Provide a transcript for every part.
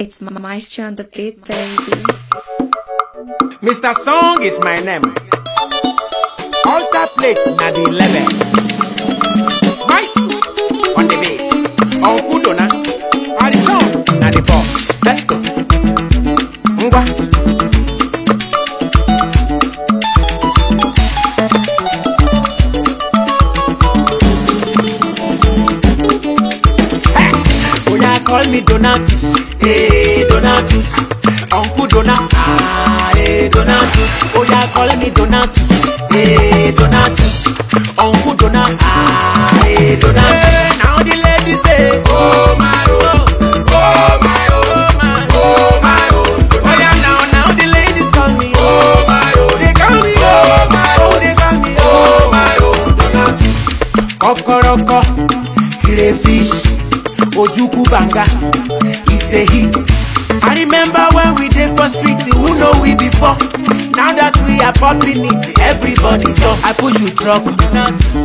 It's Maestro on the beat, baby. Mr. Song is my name. Alter plate na the level. Maestro on the beat. Uncle Dona. Alison na the boss. Let's go. Ngwa. Me Donatus. Hey, Donatus. Uncle Dona. Ah, hey, Donatus. Oya call me Donatus. Hey, Donatus. Uncle Dona. Ah, hey, Donatus. Hey, now the ladies say, Oh my oh, oh my oh my, oh my oh. Oya now, now the ladies call me, Oh my oh. They call me, Oh my oh. They call me, Oh my oh. Donatus. Kokoroko, crayfish, Ojuku Banga, it's a hit. I remember when we did for street, who know we before? Now that we are popping it, everybody talk. I push you truck,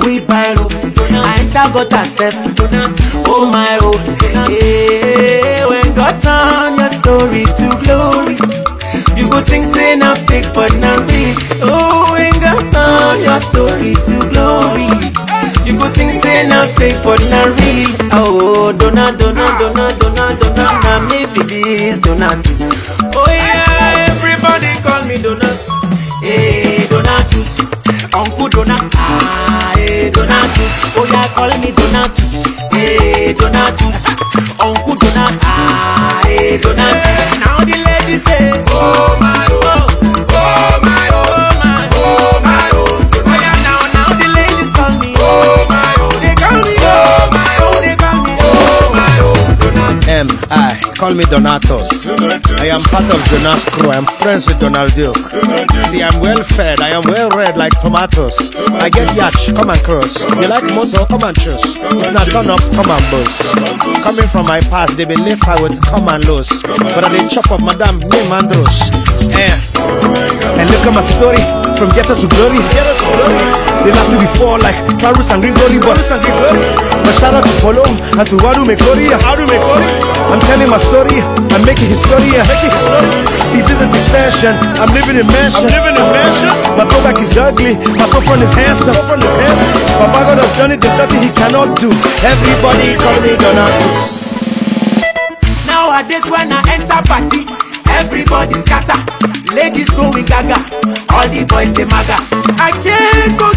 we buy road. I enter got herself, oh my oh. Hey, when God turn your story to glory, you go think say na fake but na real. Oh, when God turn your story to glory, go think say na fake but na real. Oh, dona dona dona dona dona, na be this donatus. Oh yeah, everybody call me donatus. Hey, donatus, Uncle Dona. Ah, hey, donatus. Oh yeah, call me donatus. Hey, donatus, Uncle Dona. Ah, hey, donatus. Now the ladies say, oh, Call me Donatus. I am part of Jonas crew. I'm friends with Donald Duke. See, I'm well fed. I am well read like tomatoes. I get yacht, come and cross. You like motor, come and choose. If not turn up, come and boost. Coming from my past, they believe I would come and lose. But I did chop up Madame name Andros. Eh. And look at my story from ghetto to glory. Ghetto to glory. They laugh me before like Clarus and Grigori, but but shout out to Polo and to Wadu Mekori. Wadu Mekori. I'm telling my story. I'm making history. Making history. See, business expansion. I'm living in mansion. I'm living in mansion. My throwback is ugly. My front is handsome. front is handsome. Papa God has done it. There's nothing he cannot do. Everybody call me Donatus. Nowadays when I enter party, everybody scatter. Ladies going gaga, all the boys they maga. I can't forget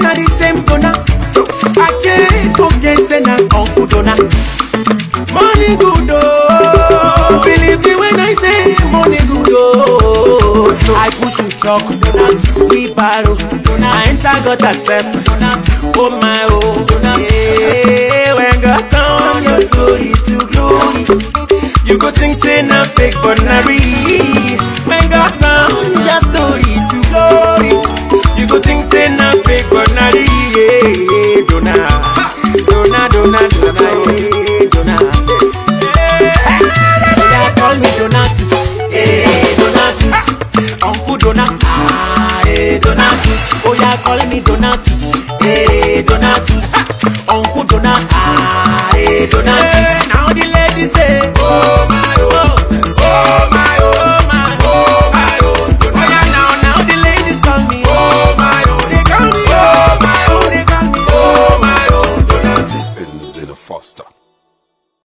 na the same dona. So I can't forget say na Uncle Dona. Money good oh, believe me when I say money good oh. So I push you truck, we borrow. I enter got accept, oh my oh. Yeah, when God turn your story to glory. You go think say na fake but na real. They call me Donatus, hey eh, Donatus, Uncle Donatus, hey ah, eh, Donatus.